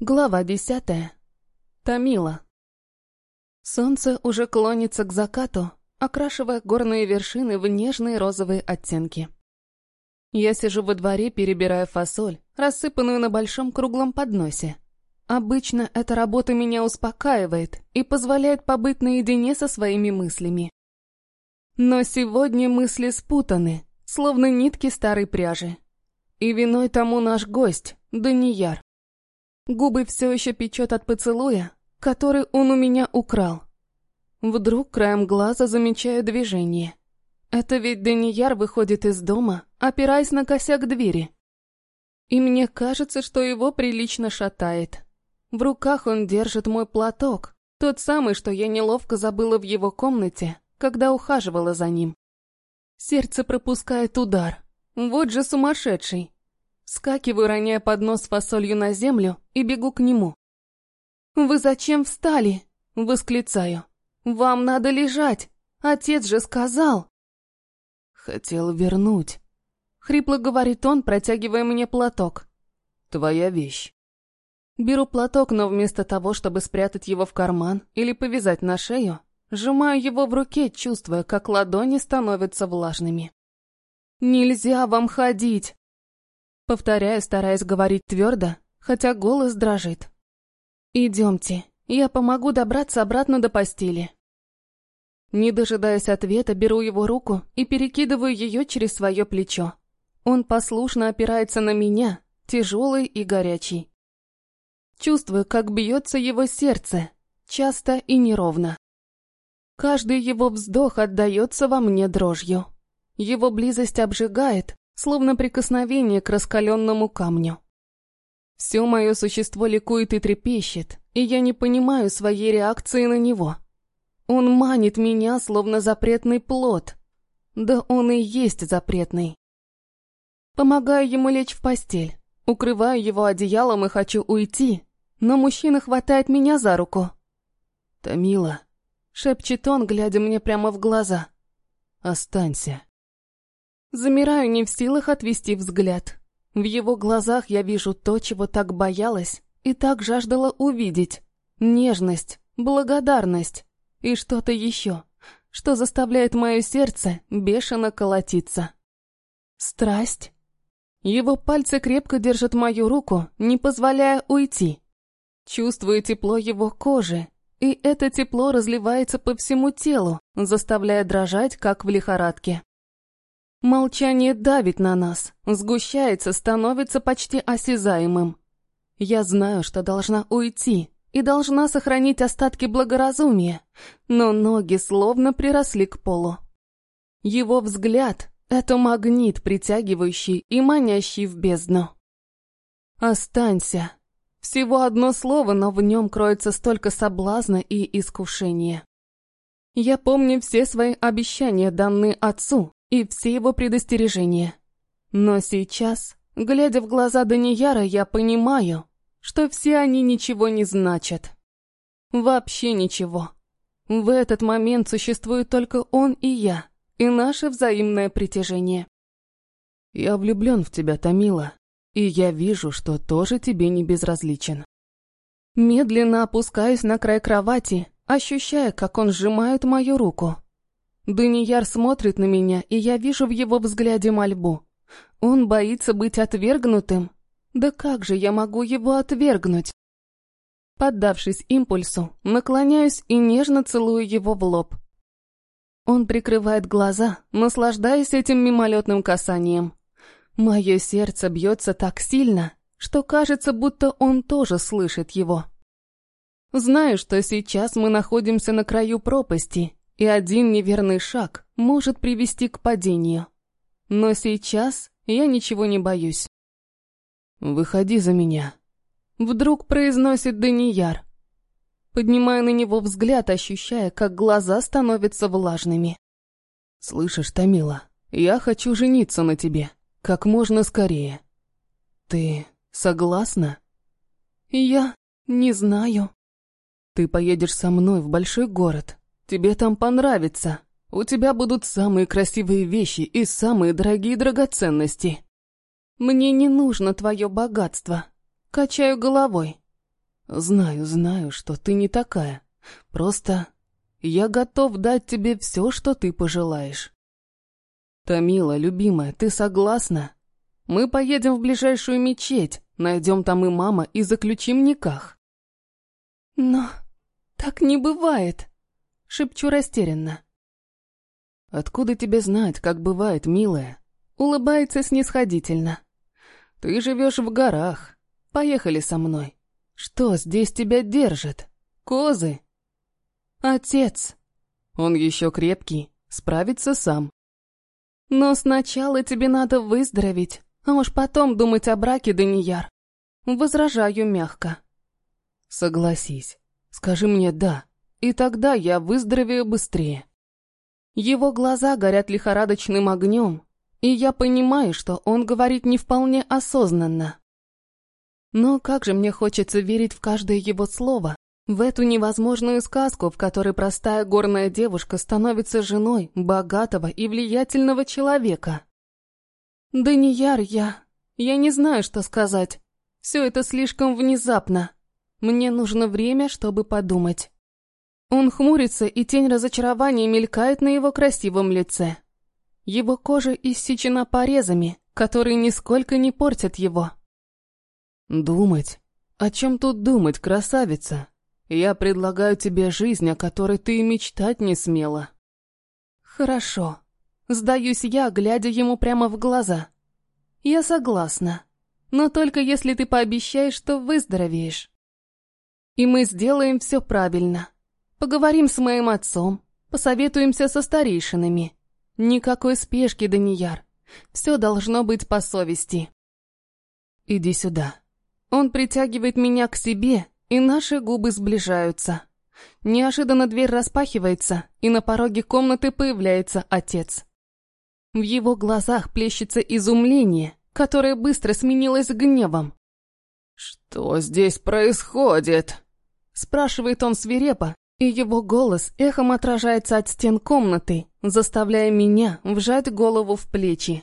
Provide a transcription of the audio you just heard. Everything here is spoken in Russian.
Глава десятая. Тамила. Солнце уже клонится к закату, окрашивая горные вершины в нежные розовые оттенки. Я сижу во дворе, перебирая фасоль, рассыпанную на большом круглом подносе. Обычно эта работа меня успокаивает и позволяет побыть наедине со своими мыслями. Но сегодня мысли спутаны, словно нитки старой пряжи. И виной тому наш гость, Данияр. Губы все еще печет от поцелуя, который он у меня украл. Вдруг краем глаза замечаю движение. Это ведь Данияр выходит из дома, опираясь на косяк двери. И мне кажется, что его прилично шатает. В руках он держит мой платок, тот самый, что я неловко забыла в его комнате, когда ухаживала за ним. Сердце пропускает удар. Вот же сумасшедший. Скакиваю, роняя поднос с фасолью на землю и бегу к нему. «Вы зачем встали?» — восклицаю. «Вам надо лежать! Отец же сказал!» «Хотел вернуть», — хрипло говорит он, протягивая мне платок. «Твоя вещь». Беру платок, но вместо того, чтобы спрятать его в карман или повязать на шею, сжимаю его в руке, чувствуя, как ладони становятся влажными. «Нельзя вам ходить!» Повторяю, стараясь говорить твердо, хотя голос дрожит. «Идемте, я помогу добраться обратно до постели». Не дожидаясь ответа, беру его руку и перекидываю ее через свое плечо. Он послушно опирается на меня, тяжелый и горячий. Чувствую, как бьется его сердце, часто и неровно. Каждый его вздох отдается во мне дрожью. Его близость обжигает, словно прикосновение к раскаленному камню. Все мое существо ликует и трепещет, и я не понимаю своей реакции на него. Он манит меня, словно запретный плод. Да он и есть запретный. Помогаю ему лечь в постель, укрываю его одеялом и хочу уйти, но мужчина хватает меня за руку. «Тамила», — шепчет он, глядя мне прямо в глаза. «Останься». Замираю не в силах отвести взгляд. В его глазах я вижу то, чего так боялась и так жаждала увидеть. Нежность, благодарность и что-то еще, что заставляет мое сердце бешено колотиться. Страсть. Его пальцы крепко держат мою руку, не позволяя уйти. Чувствую тепло его кожи, и это тепло разливается по всему телу, заставляя дрожать, как в лихорадке. Молчание давит на нас, сгущается, становится почти осязаемым. Я знаю, что должна уйти и должна сохранить остатки благоразумия, но ноги словно приросли к полу. Его взгляд — это магнит, притягивающий и манящий в бездну. «Останься». Всего одно слово, но в нем кроется столько соблазна и искушения. Я помню все свои обещания, данные отцу, и все его предостережения. Но сейчас, глядя в глаза Данияра, я понимаю, что все они ничего не значат. Вообще ничего. В этот момент существует только он и я, и наше взаимное притяжение. Я влюблен в тебя, Томила, и я вижу, что тоже тебе не безразличен. Медленно опускаюсь на край кровати, ощущая, как он сжимает мою руку. Данияр смотрит на меня, и я вижу в его взгляде мольбу. Он боится быть отвергнутым. Да как же я могу его отвергнуть? Поддавшись импульсу, наклоняюсь и нежно целую его в лоб. Он прикрывает глаза, наслаждаясь этим мимолетным касанием. Мое сердце бьется так сильно, что кажется, будто он тоже слышит его. Знаю, что сейчас мы находимся на краю пропасти, и один неверный шаг может привести к падению. Но сейчас я ничего не боюсь. «Выходи за меня», — вдруг произносит Данияр. Поднимаю на него взгляд, ощущая, как глаза становятся влажными. «Слышишь, Томила, я хочу жениться на тебе, как можно скорее. Ты согласна?» «Я не знаю». «Ты поедешь со мной в большой город, Тебе там понравится. У тебя будут самые красивые вещи и самые дорогие драгоценности. Мне не нужно твое богатство. Качаю головой. Знаю, знаю, что ты не такая. Просто я готов дать тебе все, что ты пожелаешь. Тамила, любимая, ты согласна? Мы поедем в ближайшую мечеть, найдем там и мама и заключим никах. Но так не бывает, шепчу растерянно. Откуда тебе знать, как бывает, милая? Улыбается снисходительно. Ты живешь в горах. Поехали со мной. Что здесь тебя держит? Козы? Отец. Он еще крепкий, справится сам. Но сначала тебе надо выздороветь, а уж потом думать о браке, Данияр. Возражаю мягко. Согласись. Скажи мне «да», и тогда я выздоровею быстрее. Его глаза горят лихорадочным огнем, и я понимаю, что он говорит не вполне осознанно. Но как же мне хочется верить в каждое его слово, в эту невозможную сказку, в которой простая горная девушка становится женой богатого и влиятельного человека. Да не яр я. Я не знаю, что сказать. Все это слишком внезапно. Мне нужно время, чтобы подумать. Он хмурится, и тень разочарования мелькает на его красивом лице. Его кожа иссечена порезами, которые нисколько не портят его. «Думать? О чем тут думать, красавица? Я предлагаю тебе жизнь, о которой ты и мечтать не смела». «Хорошо. Сдаюсь я, глядя ему прямо в глаза. Я согласна. Но только если ты пообещаешь, что выздоровеешь. И мы сделаем все правильно. Поговорим с моим отцом, посоветуемся со старейшинами». Никакой спешки, Данияр. Все должно быть по совести. Иди сюда. Он притягивает меня к себе, и наши губы сближаются. Неожиданно дверь распахивается, и на пороге комнаты появляется отец. В его глазах плещется изумление, которое быстро сменилось гневом. «Что здесь происходит?» Спрашивает он свирепо, и его голос эхом отражается от стен комнаты, заставляя меня вжать голову в плечи.